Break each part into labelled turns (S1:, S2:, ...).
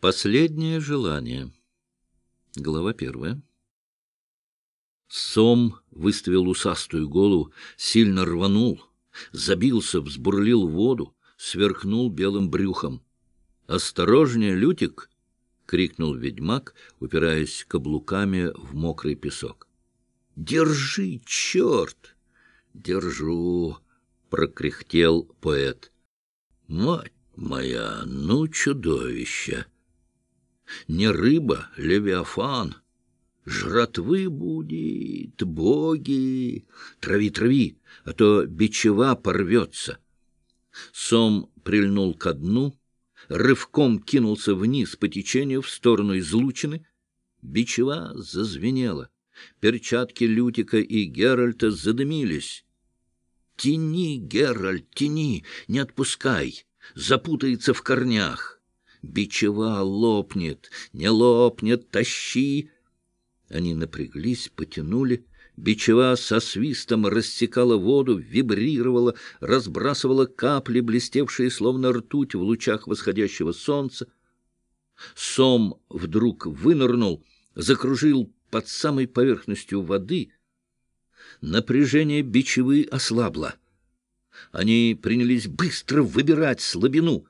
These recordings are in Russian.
S1: Последнее желание. Глава первая. Сом выставил усастую голову, сильно рванул, забился, взбурлил воду, сверкнул белым брюхом. «Осторожнее, Лютик!» — крикнул ведьмак, упираясь каблуками в мокрый песок. «Держи, черт!» «Держу!» — прокряхтел поэт. «Мать моя, ну чудовище!» Не рыба, левиафан. Жратвы будет, боги! Трави, трави, а то бичева порвется. Сом прильнул ко дну, рывком кинулся вниз по течению в сторону излучины. Бичева зазвенела. Перчатки Лютика и Геральта задымились. «Тяни, Геральт, тяни, не отпускай, запутается в корнях». Бичева лопнет, не лопнет, тащи. Они напряглись, потянули. Бичева со свистом рассекала воду, вибрировала, разбрасывала капли, блестевшие словно ртуть в лучах восходящего солнца. Сом вдруг вынырнул, закружил под самой поверхностью воды. Напряжение бичевы ослабло. Они принялись быстро выбирать слабину —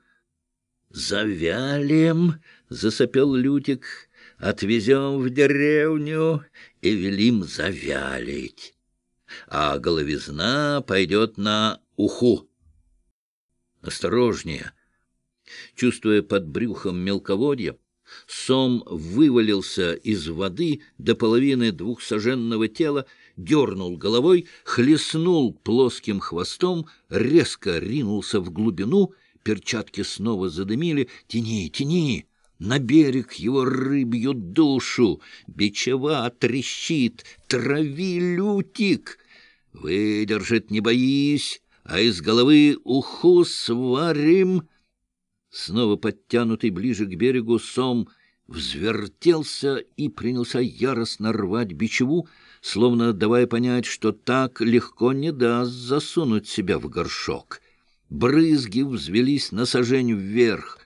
S1: «Завялим!» — засопел Лютик. «Отвезем в деревню и велим завялить. А головизна пойдет на уху». «Осторожнее!» Чувствуя под брюхом мелководья, Сом вывалился из воды до половины двухсоженного тела, дернул головой, хлестнул плоским хвостом, резко ринулся в глубину — Перчатки снова задымили. «Тяни, тяни!» На берег его рыбью душу, бичева трещит, трави лютик. Выдержит, не боись, а из головы уху сварим. Снова подтянутый ближе к берегу сом взвертелся и принялся яростно рвать бичеву, словно давая понять, что так легко не даст засунуть себя в горшок. Брызги взвелись на сажень вверх.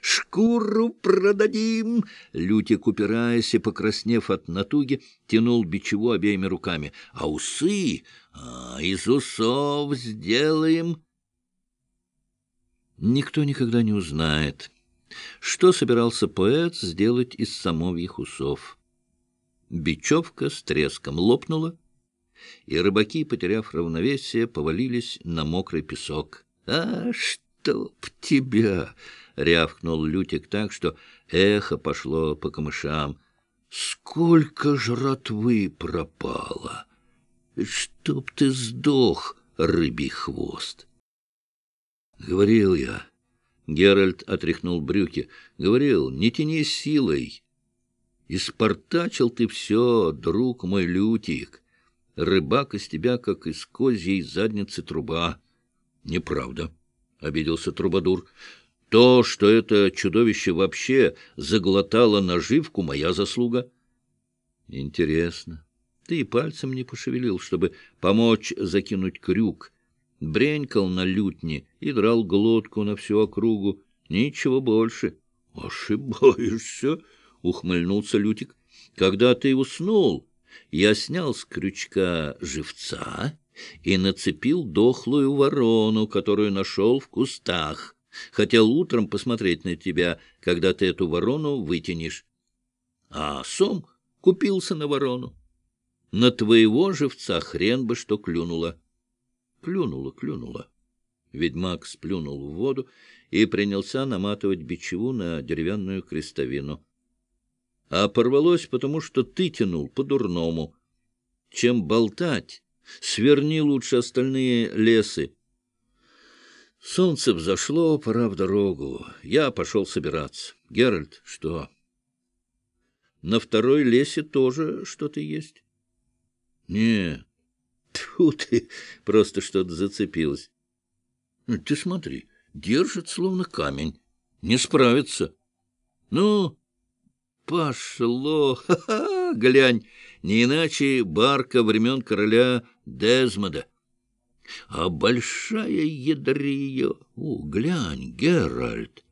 S1: «Шкуру продадим!» Лютик, упираясь и покраснев от натуги, тянул бичеву обеими руками. «А усы? А, из усов сделаем!» Никто никогда не узнает, что собирался поэт сделать из самовьих усов. Бечевка с треском лопнула, и рыбаки, потеряв равновесие, повалились на мокрый песок. «А чтоб тебя!» — рявкнул Лютик так, что эхо пошло по камышам. «Сколько жратвы пропало! Чтоб ты сдох, рыбий хвост!» «Говорил я!» — Геральт отряхнул брюки. «Говорил, не тяни силой!» «Испортачил ты все, друг мой Лютик!» Рыбак из тебя, как из козьей задницы труба. — Неправда, — обиделся Трубадур. — То, что это чудовище вообще заглотало наживку, моя заслуга. — Интересно. Ты и пальцем не пошевелил, чтобы помочь закинуть крюк. Бренькал на лютне и драл глотку на всю округу. Ничего больше. — Ошибаешься, — ухмыльнулся Лютик. — Когда ты уснул, я снял с крючка живца и нацепил дохлую ворону, которую нашел в кустах. Хотел утром посмотреть на тебя, когда ты эту ворону вытянешь. А сом купился на ворону. На твоего живца хрен бы что клюнуло. Клюнуло, клюнуло. Ведьмак сплюнул в воду и принялся наматывать бичеву на деревянную крестовину. А порвалось, потому что ты тянул по-дурному. Чем болтать, Сверни лучше остальные лесы. Солнце взошло, пора в дорогу. Я пошел собираться. Геральт, что? На второй лесе тоже что-то есть? Нет. Тьфу ты, просто что-то зацепилось. Ну, ты смотри, держит словно камень. Не справится. Ну, пошло. Ха-ха, глянь не иначе барка времен короля Дезмода. А большая ядрия... О, глянь, Геральт!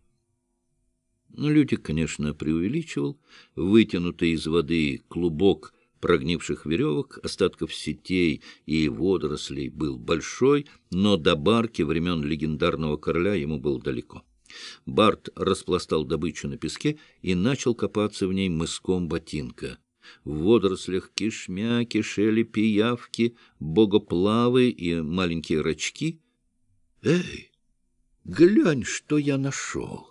S1: Ну, Лютик, конечно, преувеличивал. Вытянутый из воды клубок прогнивших веревок, остатков сетей и водорослей был большой, но до барки времен легендарного короля ему было далеко. Барт распластал добычу на песке и начал копаться в ней мыском ботинка. В водорослях кишмя кишели пиявки, богоплавы и маленькие рачки. «Эй, глянь, что я нашел!»